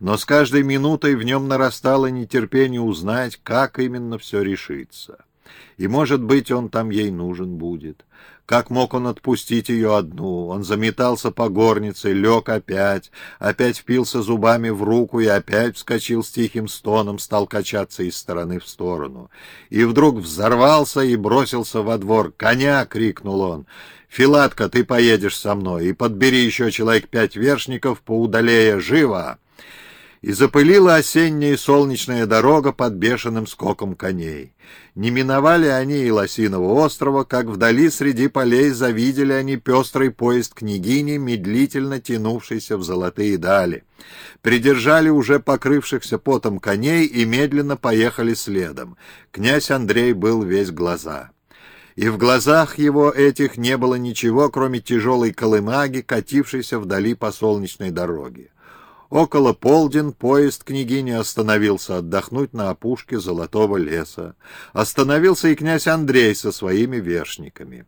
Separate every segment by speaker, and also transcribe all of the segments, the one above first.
Speaker 1: но с каждой минутой в нем нарастало нетерпение узнать, как именно все решится. И, может быть, он там ей нужен будет. Как мог он отпустить ее одну? Он заметался по горнице, лег опять, опять впился зубами в руку и опять вскочил с тихим стоном, стал качаться из стороны в сторону. И вдруг взорвался и бросился во двор. «Коня!» — крикнул он. «Филатка, ты поедешь со мной, и подбери еще человек пять вершников поудалее. Живо!» И запылила осенняя солнечная дорога под бешеным скоком коней. Не миновали они и Лосиного острова, как вдали среди полей завидели они пестрый поезд княгини, медлительно тянувшийся в золотые дали. Придержали уже покрывшихся потом коней и медленно поехали следом. Князь Андрей был весь глаза и в глазах его этих не было ничего, кроме тяжелой колымаги, катившейся вдали по солнечной дороге. Около полдень поезд княгини остановился отдохнуть на опушке Золотого леса. Остановился и князь Андрей со своими вершниками.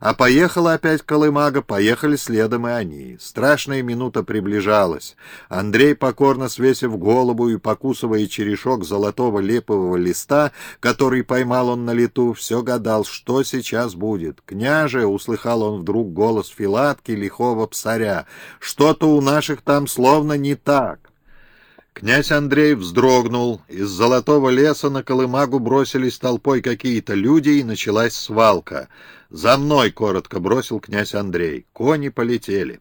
Speaker 1: А поехала опять Колымага, поехали следом и они. Страшная минута приближалась. Андрей, покорно свесив голову и покусывая черешок золотого лепового листа, который поймал он на лету, все гадал, что сейчас будет. «Княже!» — услыхал он вдруг голос Филатки, лихого псаря. «Что-то у наших там словно не так. Князь Андрей вздрогнул. Из золотого леса на Колымагу бросились толпой какие-то люди, и началась свалка. «За мной!» — коротко бросил князь Андрей. Кони полетели.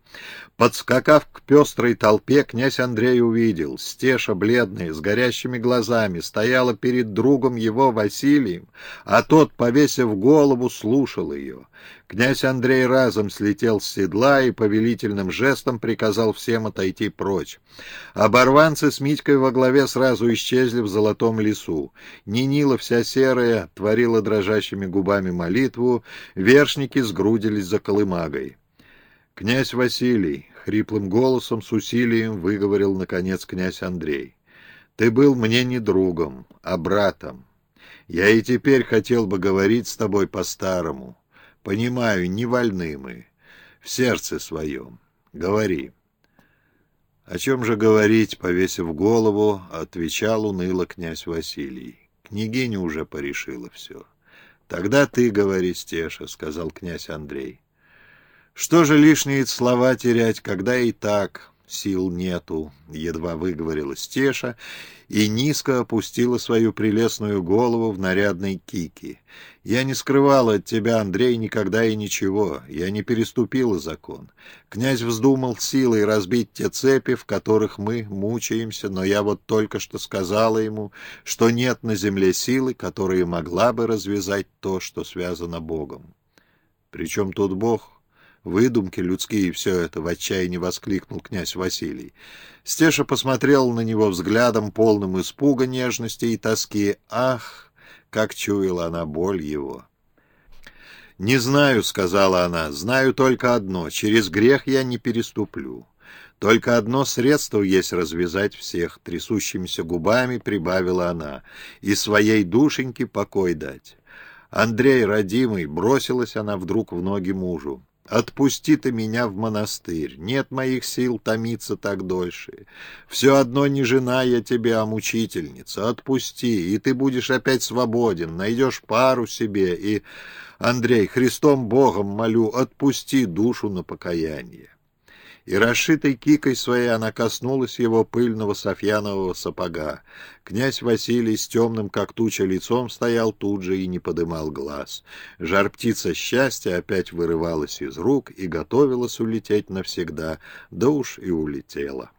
Speaker 1: Подскакав к пестрой толпе, князь Андрей увидел. Стеша, бледная, с горящими глазами, стояла перед другом его Василием, а тот, повесив голову, слушал ее. Князь Андрей разом слетел с седла и повелительным жестом приказал всем отойти прочь. Оборванцы с Митькой во главе сразу исчезли в золотом лесу. Нинила вся серая творила дрожащими губами молитву, вершники сгрудились за колымагой. «Князь Василий!» — хриплым голосом с усилием выговорил, наконец, князь Андрей. «Ты был мне не другом, а братом. Я и теперь хотел бы говорить с тобой по-старому. Понимаю, не вольны мы. В сердце своем. Говори». «О чем же говорить?» — повесив голову, отвечал уныло князь Василий. Княгиня уже порешила все. «Тогда ты говори, Стеша», — сказал князь Андрей. Что же лишние слова терять, когда и так сил нету, едва выговорила Стеша и низко опустила свою прелестную голову в нарядной кике. Я не скрывала от тебя, Андрей, никогда и ничего. Я не переступила закон. Князь вздумал силой разбить те цепи, в которых мы мучаемся, но я вот только что сказала ему, что нет на земле силы, которая могла бы развязать то, что связано Богом. Причем тут Бог? Выдумки людские все это, в отчаянии воскликнул князь Василий. Стеша посмотрел на него взглядом, полным испуга, нежности и тоски. Ах, как чуяла она боль его! «Не знаю», — сказала она, — «знаю только одно. Через грех я не переступлю». Только одно средство есть развязать всех, трясущимися губами прибавила она, и своей душеньке покой дать. Андрей, родимый, бросилась она вдруг в ноги мужу. Отпусти ты меня в монастырь, нет моих сил томиться так дольше. Все одно не жена я тебе, а мучительница. Отпусти, и ты будешь опять свободен, найдешь пару себе, и... Андрей, Христом Богом молю, отпусти душу на покаяние и расшитой кикой своей она коснулась его пыльного софьянового сапога. Князь Василий с темным, как туча, лицом стоял тут же и не подымал глаз. Жар-птица счастья опять вырывалась из рук и готовилась улететь навсегда, да уж и улетела.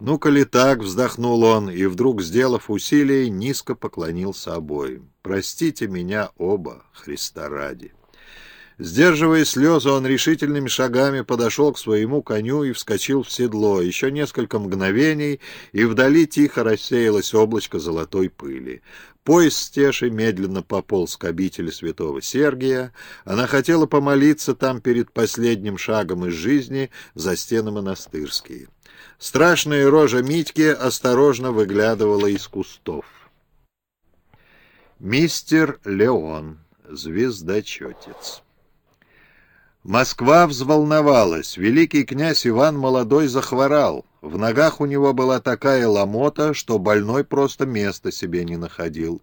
Speaker 1: «Ну-ка ли так?» — вздохнул он, и вдруг, сделав усилие, низко поклонился обоим. «Простите меня оба, Христа ради». Сдерживая слезы, он решительными шагами подошел к своему коню и вскочил в седло. Еще несколько мгновений, и вдали тихо рассеялось облачко золотой пыли. Поезд стеши медленно пополз к обители святого Сергия. Она хотела помолиться там перед последним шагом из жизни за стены монастырские. Страшная рожа Митьки осторожно выглядывала из кустов. Мистер Леон, звездочетец. Москва взволновалась. Великий князь Иван Молодой захворал. В ногах у него была такая ломота, что больной просто места себе не находил.